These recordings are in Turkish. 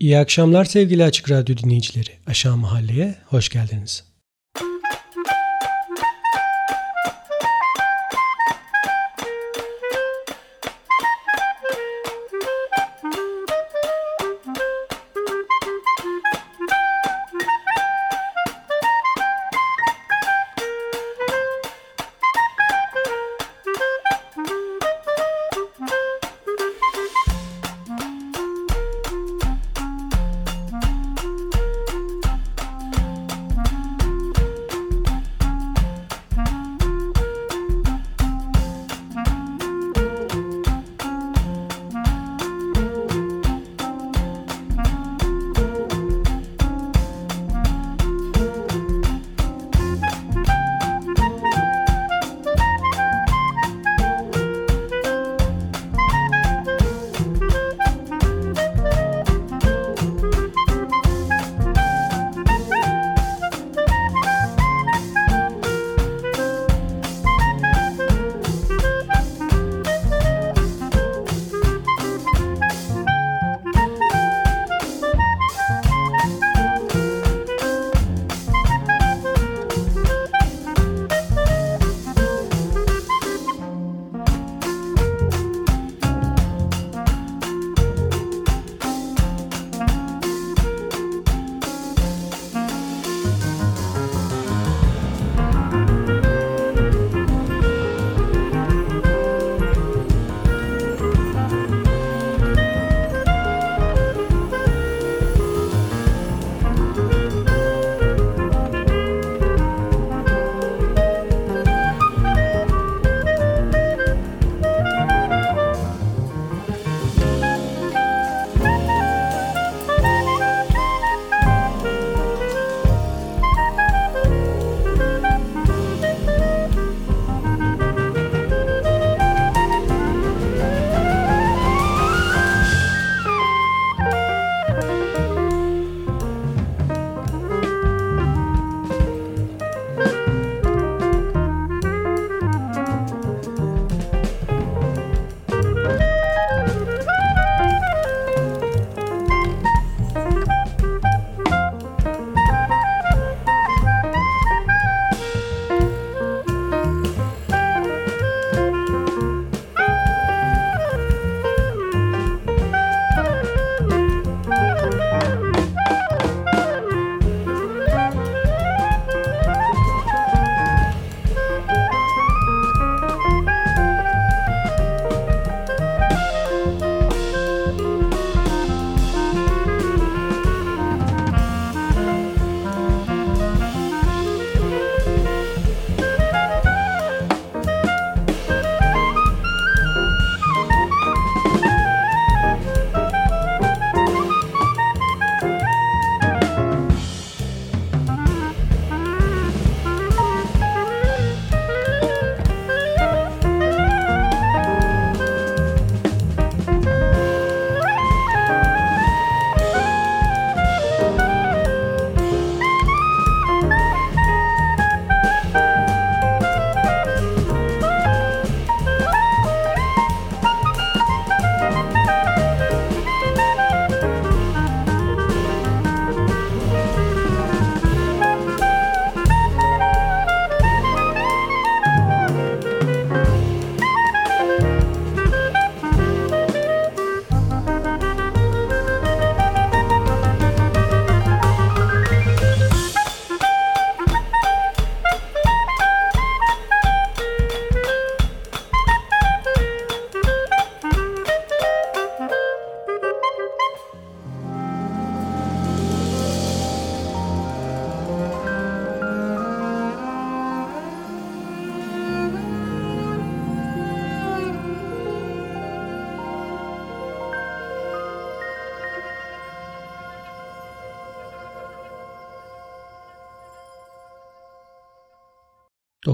İyi akşamlar sevgili Açık Radyo dinleyicileri. Aşağı Mahalle'ye hoş geldiniz.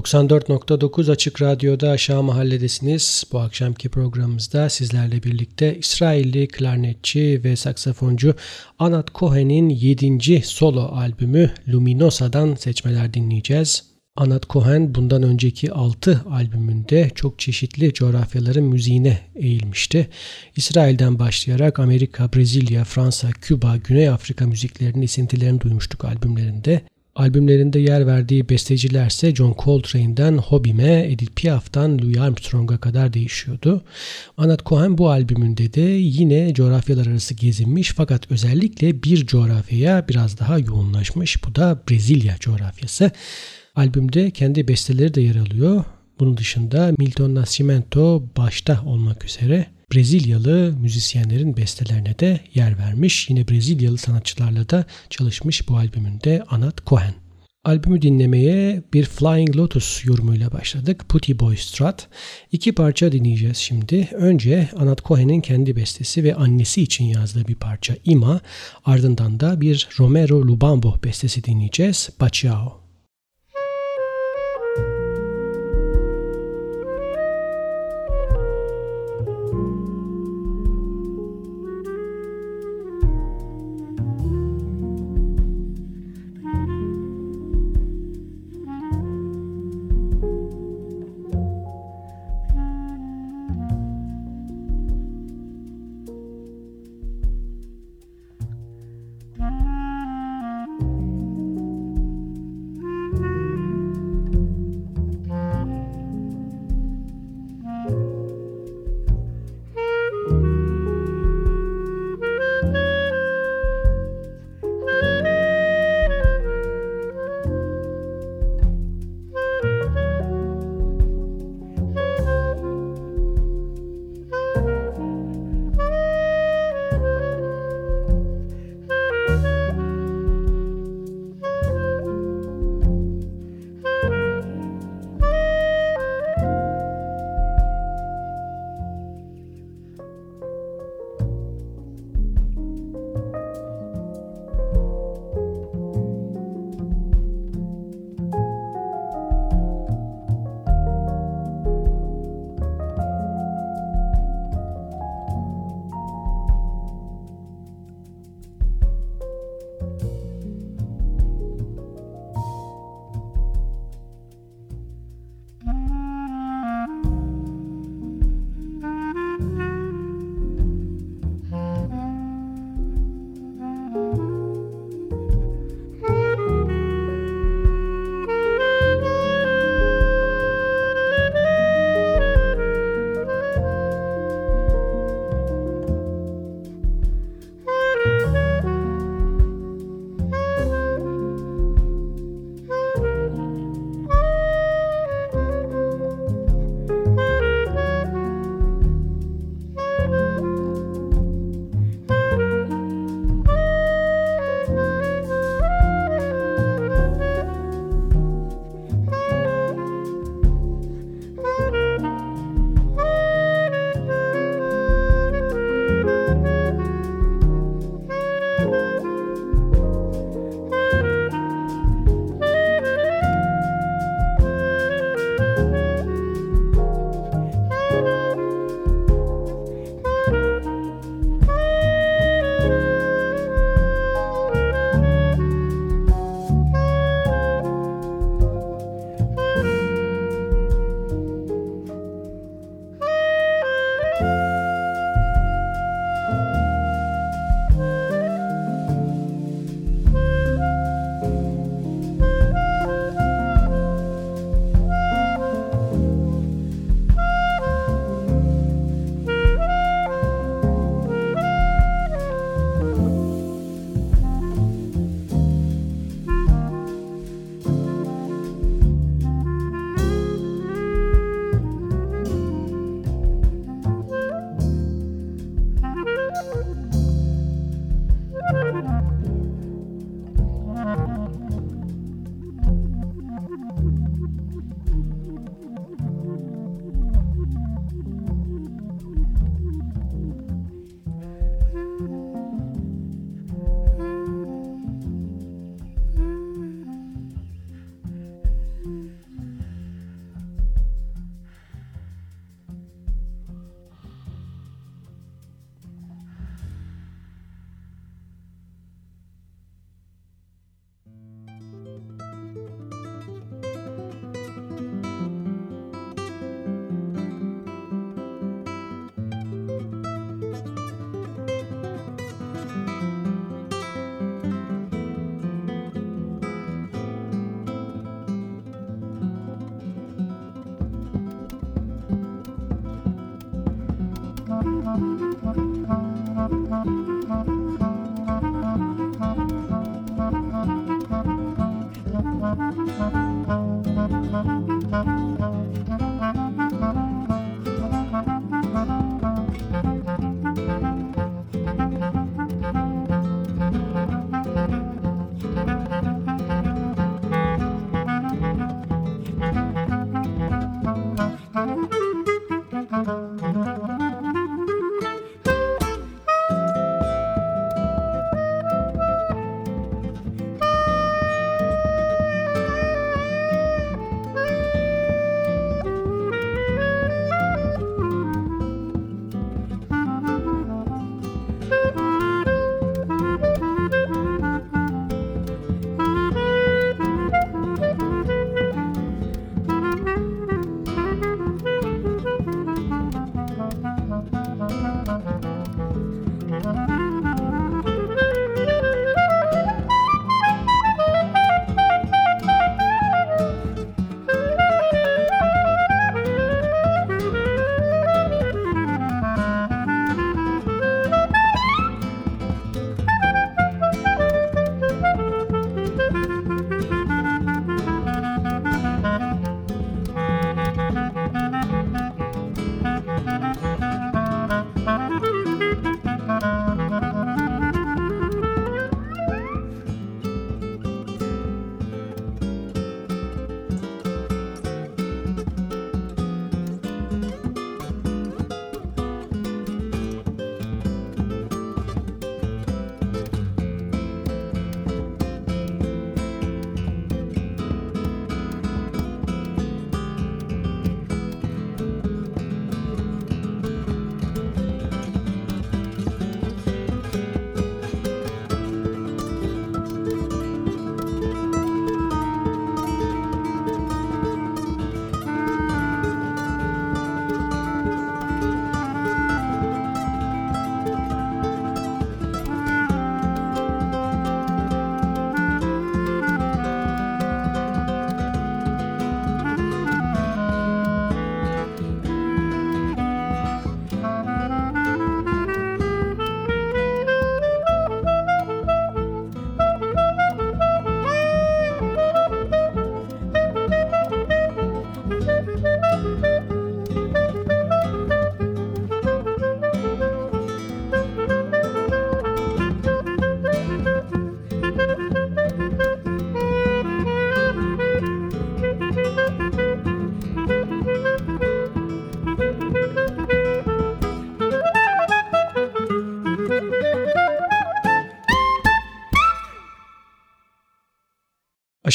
...94.9 Açık Radyo'da Aşağı Mahalledesiniz. Bu akşamki programımızda sizlerle birlikte İsrailli klarnetçi ve saksafoncu Anat Cohen'in 7. solo albümü Luminosa'dan seçmeler dinleyeceğiz. Anat Cohen bundan önceki 6 albümünde çok çeşitli coğrafyaların müziğine eğilmişti. İsrail'den başlayarak Amerika, Brezilya, Fransa, Küba, Güney Afrika müziklerinin esintilerini duymuştuk albümlerinde. Albümlerinde yer verdiği bestecilerse John Coltrane'den Hobby'me, Edith Piaf'tan Louis Armstrong'a kadar değişiyordu. Anat Cohen bu albümünde de yine coğrafyalar arası gezinmiş fakat özellikle bir coğrafyaya biraz daha yoğunlaşmış. Bu da Brezilya coğrafyası. Albümde kendi besteleri de yer alıyor. Bunun dışında Milton Nascimento başta olmak üzere Brezilyalı müzisyenlerin bestelerine de yer vermiş. Yine Brezilyalı sanatçılarla da çalışmış bu albümünde Anat Cohen. Albümü dinlemeye bir Flying Lotus yorumuyla başladık. Putty Boy Strut. İki parça dinleyeceğiz şimdi. Önce Anat Cohen'in kendi bestesi ve annesi için yazdığı bir parça Ima. Ardından da bir Romero Lubambo bestesi dinleyeceğiz. Baciao.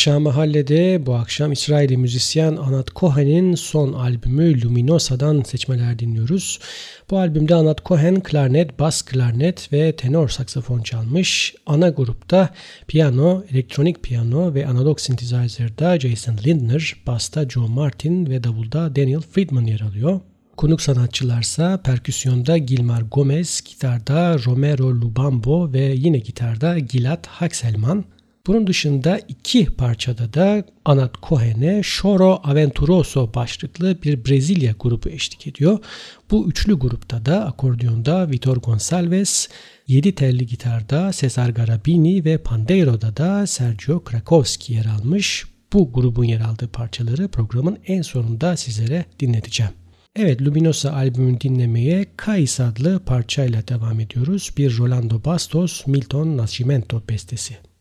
Aşağı Mahalle'de bu akşam İsraili müzisyen Anat Cohen'in son albümü Luminosa'dan seçmeler dinliyoruz. Bu albümde Anat Cohen klarnet, bas klarnet ve tenor saksafon çalmış. Ana grupta piyano, elektronik piyano ve analog synthesizer'da Jason Lindner, basta Joe Martin ve davulda Daniel Friedman yer alıyor. Konuk sanatçılarsa perküsyonda Gilmar Gomez, gitarda Romero Lubambo ve yine gitarda Gilad Hakselman. Bunun dışında iki parçada da Anat Cohen'e Choro Aventuroso başlıklı bir Brezilya grubu eşlik ediyor. Bu üçlü grupta da akordiyonda Vitor Gonçalves, yedi telli gitarda Cesar Garabini ve Pandeiro'da da Sergio Krakowski yer almış. Bu grubun yer aldığı parçaları programın en sonunda sizlere dinleteceğim. Evet Luminosa albümünü dinlemeye Kais adlı parçayla devam ediyoruz. Bir Rolando Bastos Milton Nascimento bestesi.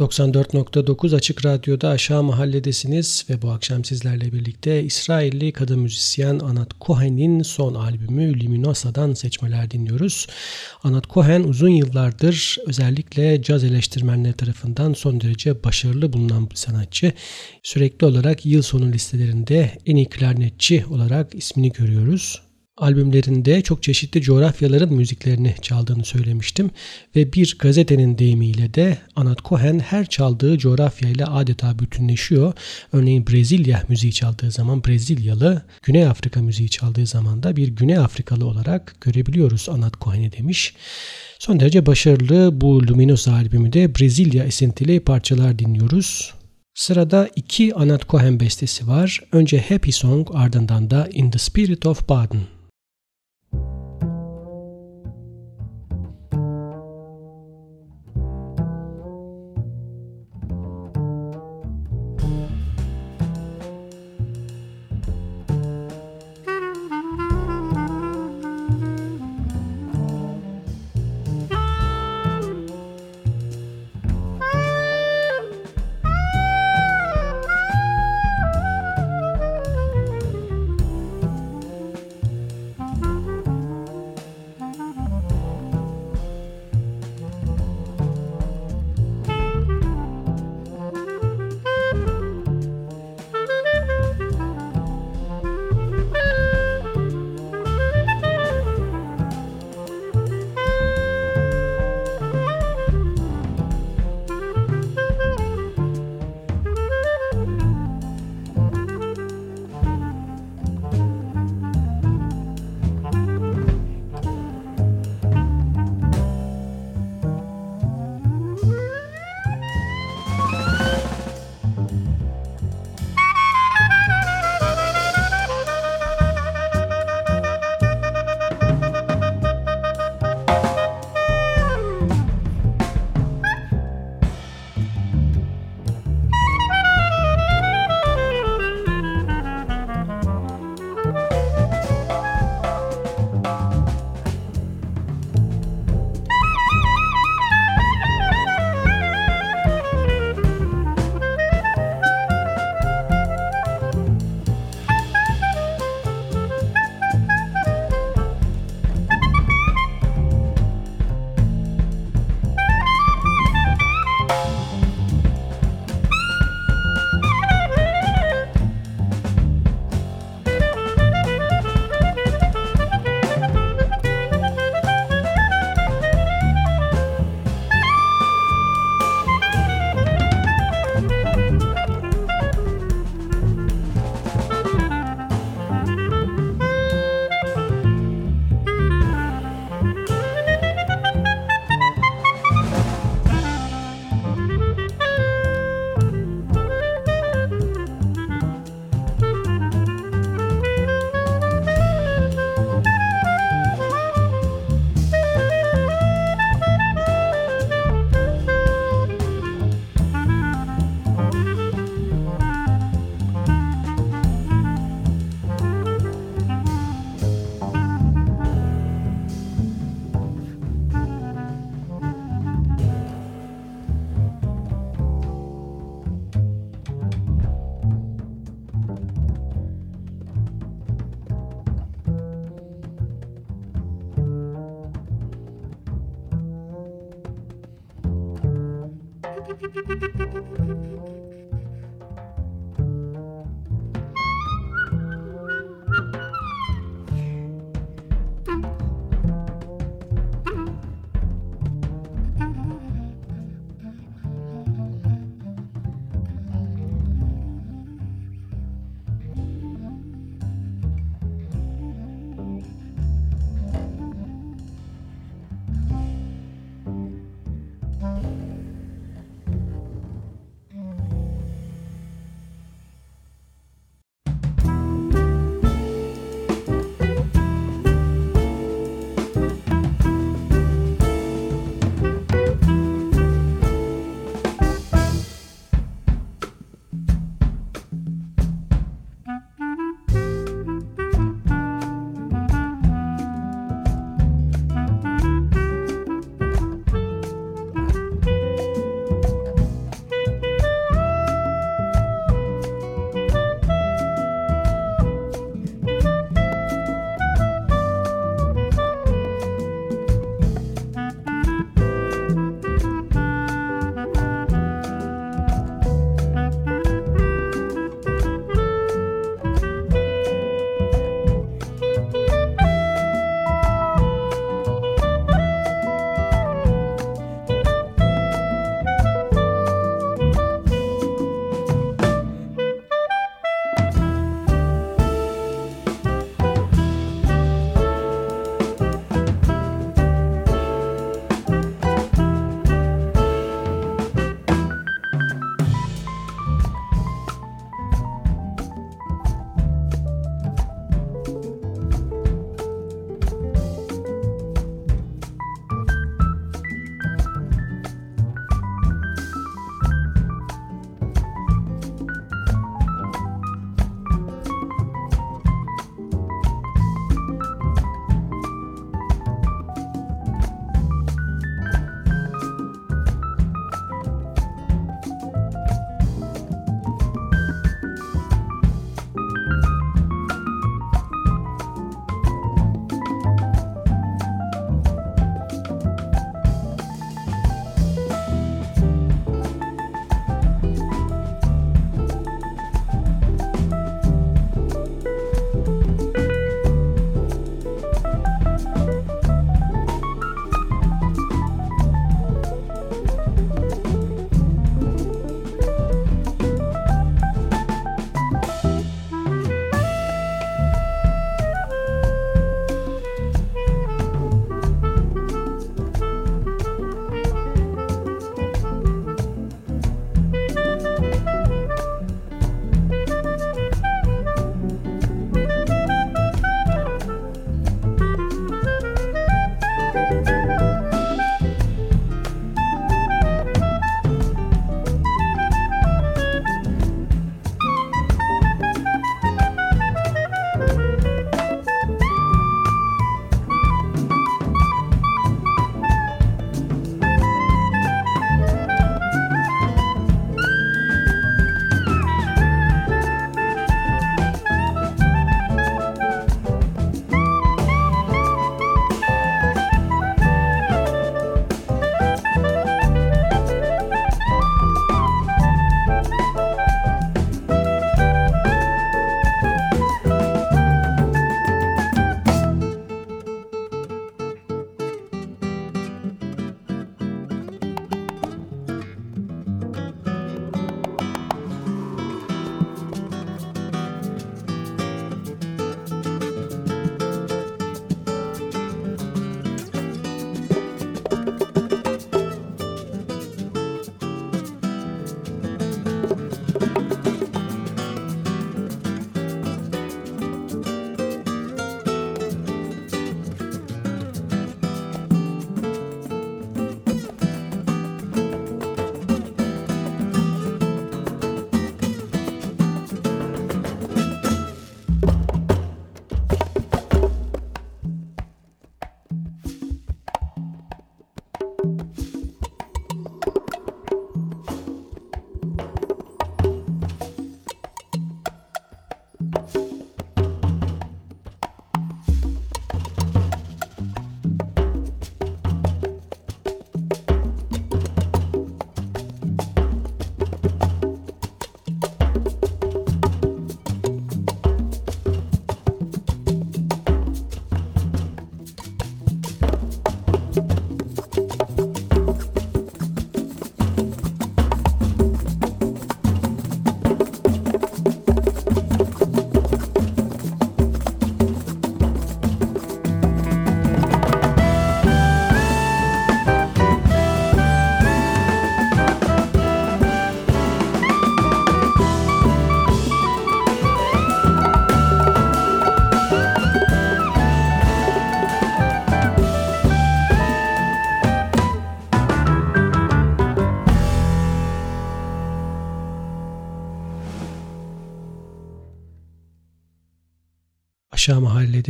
94.9 Açık Radyo'da Aşağı Mahalledesiniz ve bu akşam sizlerle birlikte İsrailli kadın müzisyen Anat Cohen'in son albümü Luminosa'dan seçmeler dinliyoruz. Anat Cohen uzun yıllardır özellikle caz eleştirmenleri tarafından son derece başarılı bulunan bir sanatçı. Sürekli olarak yıl sonu listelerinde en iyi klarnetçi olarak ismini görüyoruz albümlerinde çok çeşitli coğrafyaların müziklerini çaldığını söylemiştim ve bir gazetenin deyimiyle de Anat Cohen her çaldığı coğrafyayla adeta bütünleşiyor. Örneğin Brezilya müziği çaldığı zaman Brezilyalı, Güney Afrika müziği çaldığı zaman da bir Güney Afrikalı olarak görebiliyoruz Anat Cohen'i demiş. Son derece başarılı bu Luminosa albümünde Brezilya esintili parçalar dinliyoruz. Sırada iki Anat Cohen bestesi var. Önce Happy Song ardından da In the Spirit of Baden.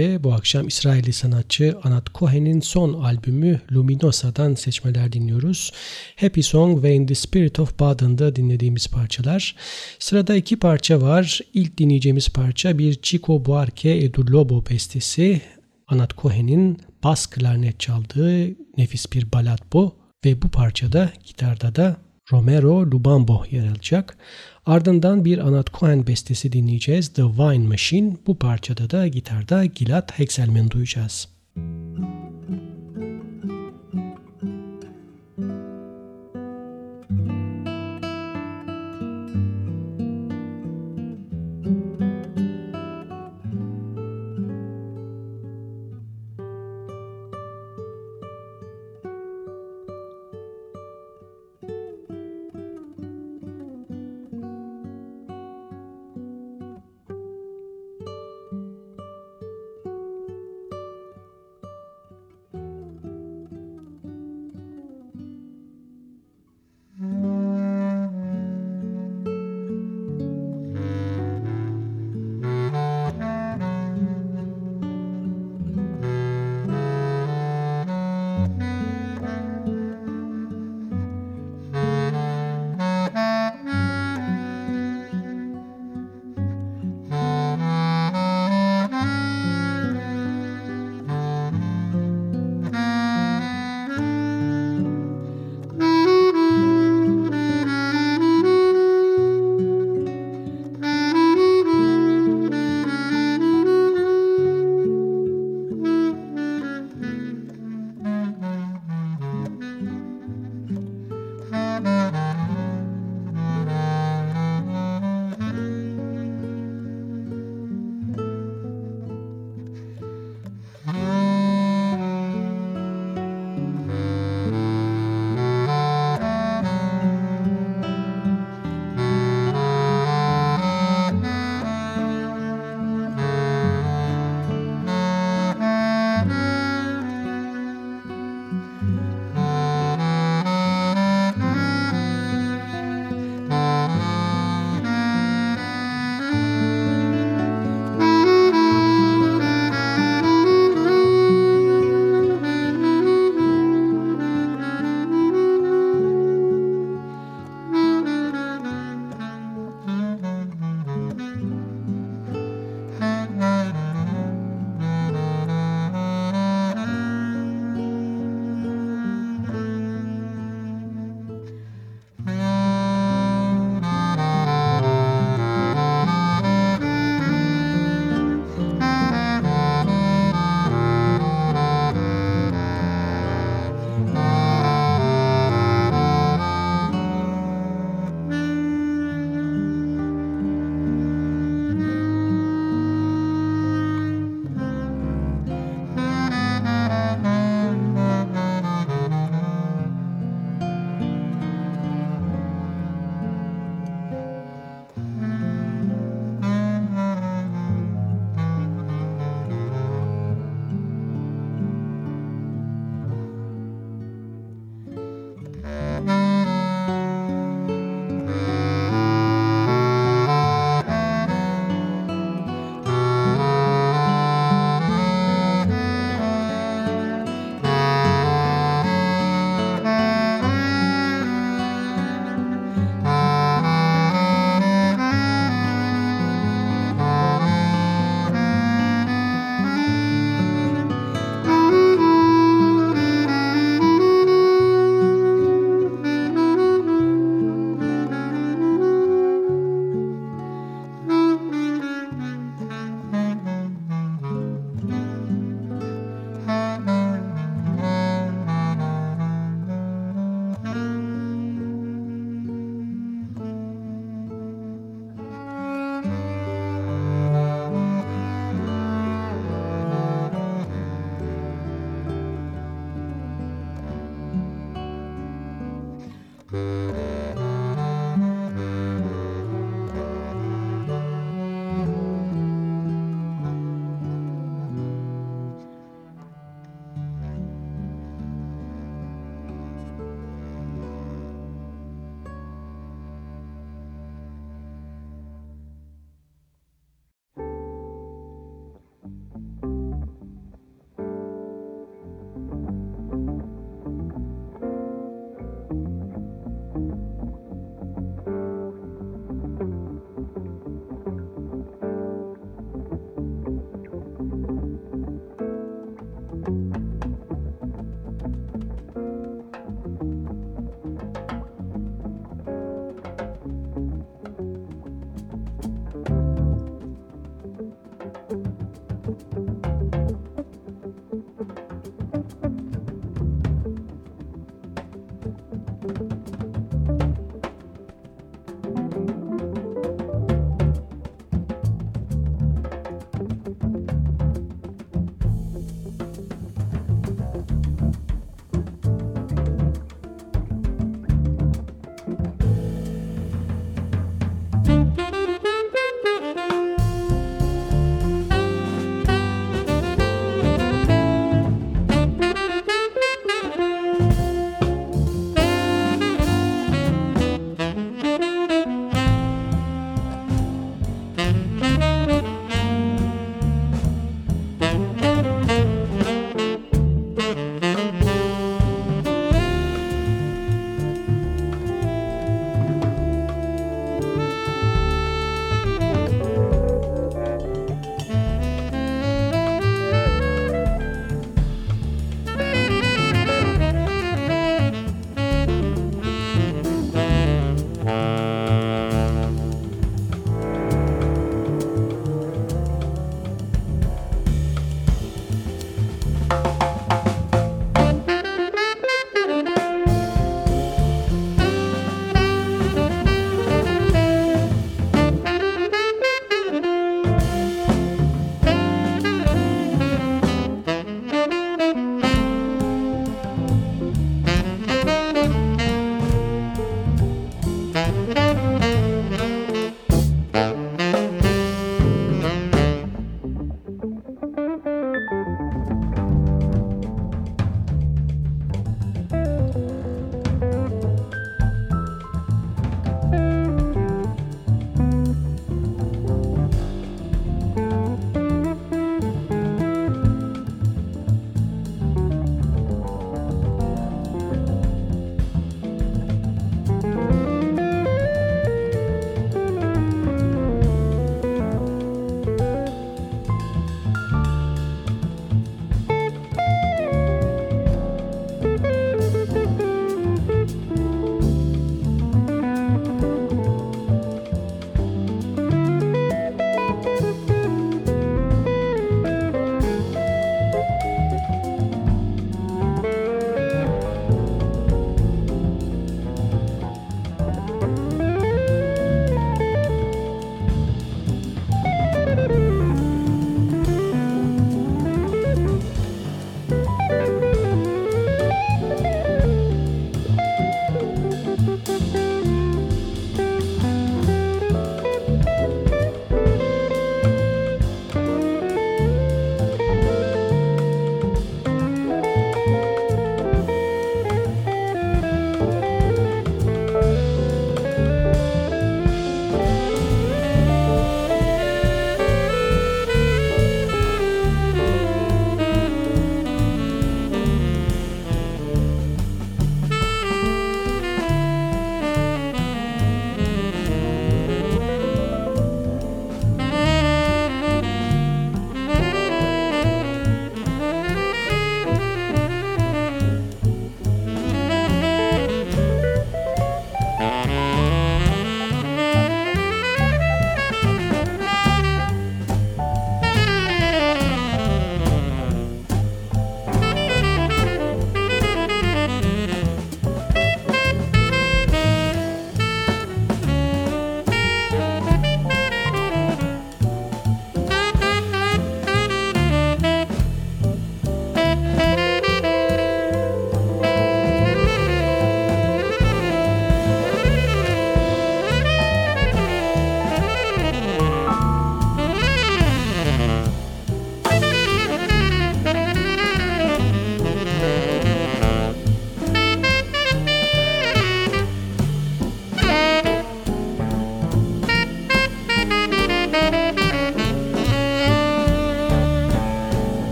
Mahalle'de bu akşam İsrailli sanatçı Anat Cohen'in son albümü Luminosa'dan seçmeler dinliyoruz. Happy Song ve In the Spirit of Baden'da dinlediğimiz parçalar. Sırada iki parça var. İlk dinleyeceğimiz parça bir Chico Buarque Edu Lobo bestesi. Anat Cohen'in bas klarnet çaldığı nefis bir balad bu. Ve bu parçada gitarda da Romero Lubambo yer alacak. Ardından bir Anat Cohen bestesi dinleyeceğiz. The Wine Machine. Bu parçada da gitarda Gilad Hexelman duyacağız. Müzik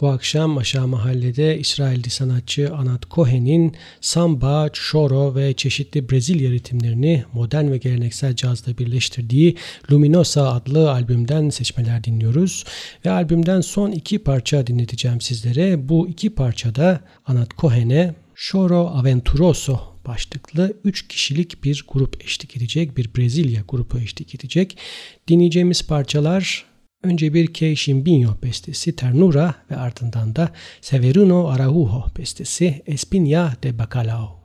Bu akşam Aşağı Mahalle'de İsrailli sanatçı Anat Cohen'in samba, choro ve çeşitli Brezilya ritimlerini modern ve geleneksel cazla birleştirdiği Luminosa adlı albümden seçmeler dinliyoruz. Ve albümden son iki parça dinleteceğim sizlere. Bu iki parçada Anat Cohen'e Choro Aventuroso başlıklı 3 kişilik bir grup eşlik edecek, bir Brezilya grubu eşlik edecek. Dinleyeceğimiz parçalar Önce bir Queixinho bestesi Ternura ve ardından da Severino Araujo bestesi Espinha de Bacalao.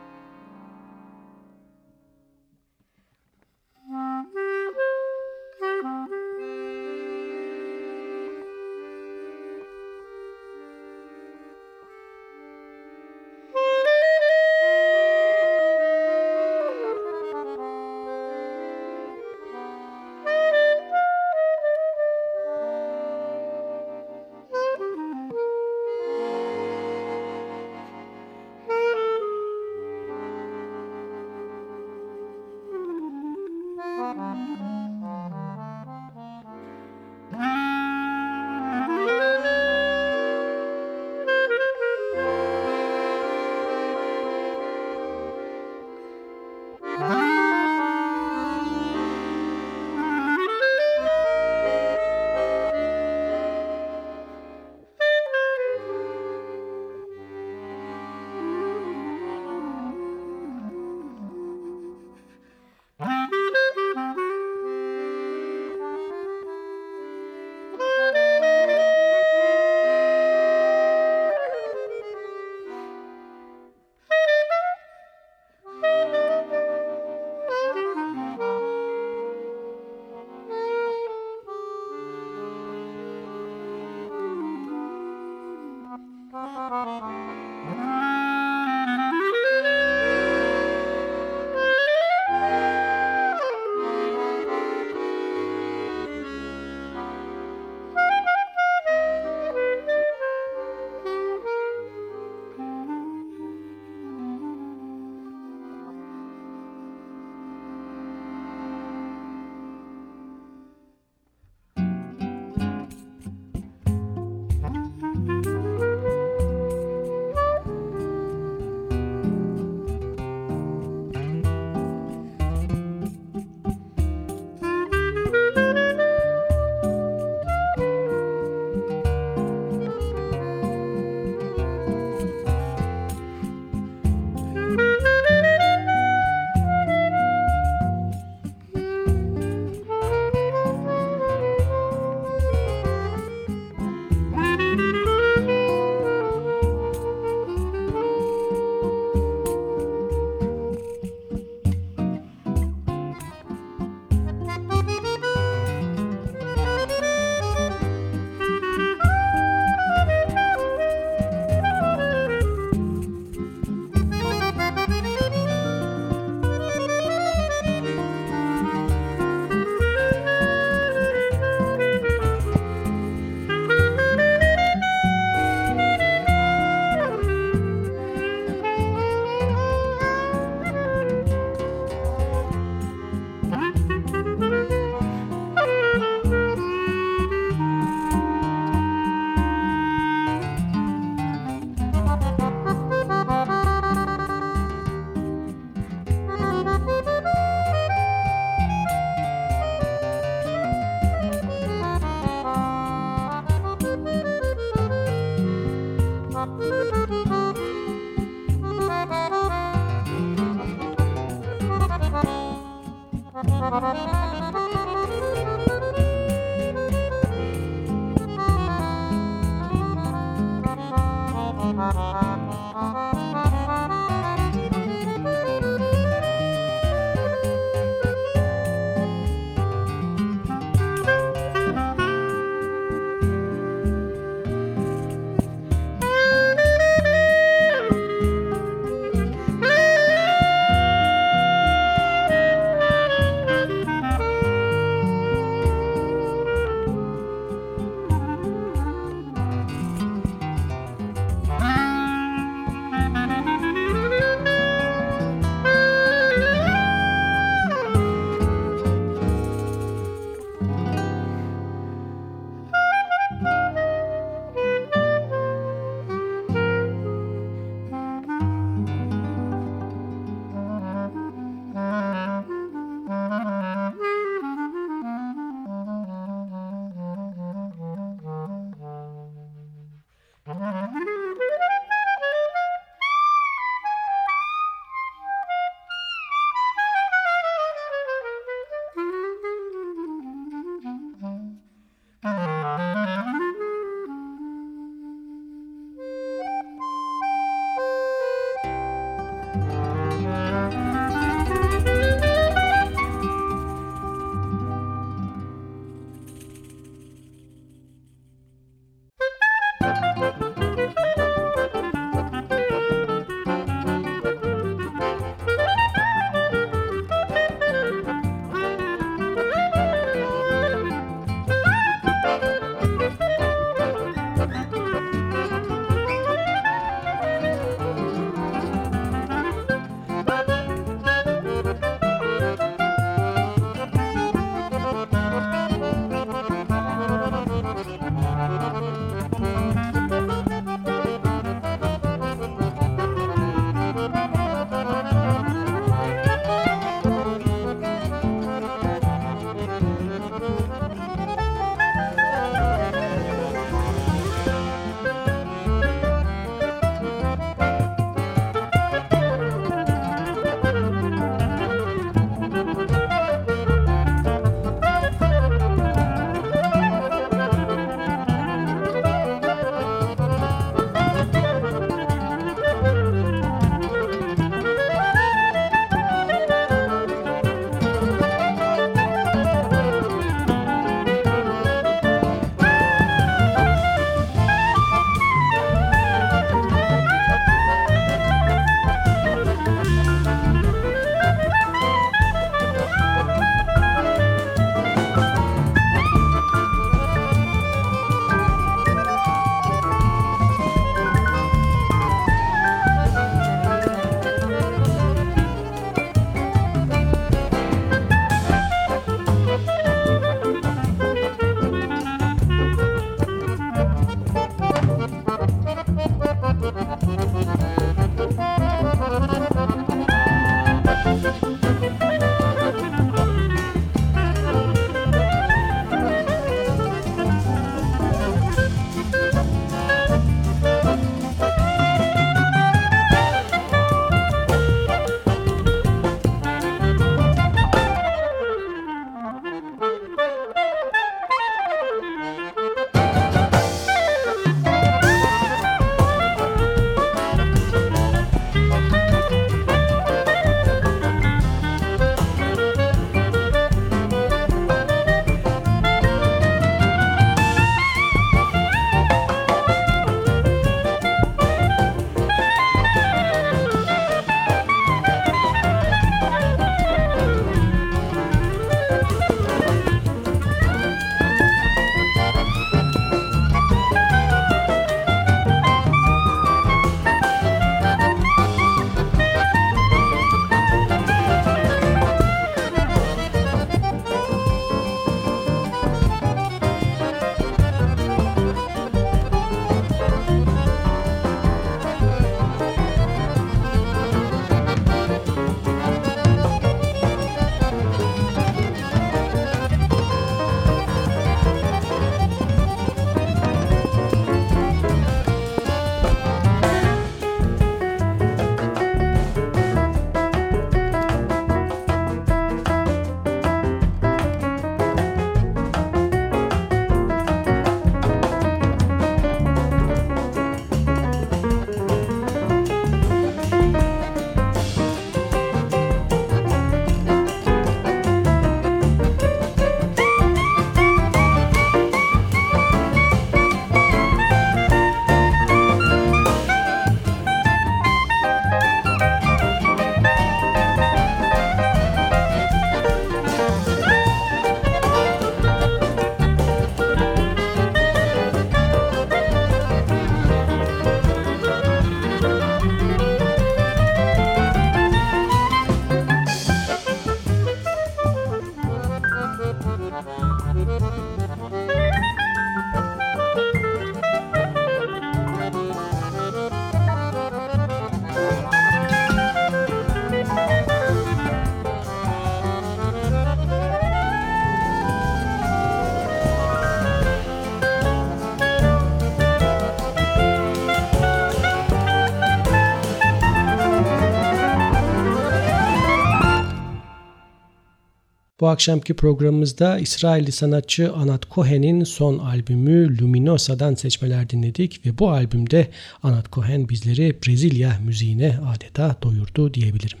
Bu akşamki programımızda İsrailli sanatçı Anat Cohen'in son albümü Luminosa'dan seçmeler dinledik ve bu albümde Anat Cohen bizleri Brezilya müziğine adeta doyurdu diyebilirim.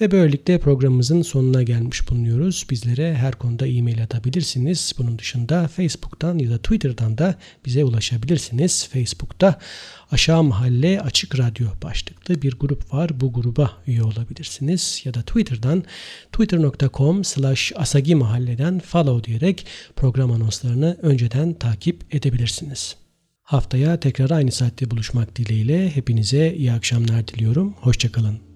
Ve böylelikle programımızın sonuna gelmiş bulunuyoruz. Bizlere her konuda e-mail atabilirsiniz. Bunun dışında Facebook'tan ya da Twitter'dan da bize ulaşabilirsiniz. Facebook'ta Aşağı Mahalle Açık Radyo başlıklı bir grup var. Bu gruba üye olabilirsiniz. Ya da Twitter'dan twitter.com slash asagi mahalleden follow diyerek program anonslarını önceden takip edebilirsiniz. Haftaya tekrar aynı saatte buluşmak dileğiyle hepinize iyi akşamlar diliyorum. Hoşçakalın.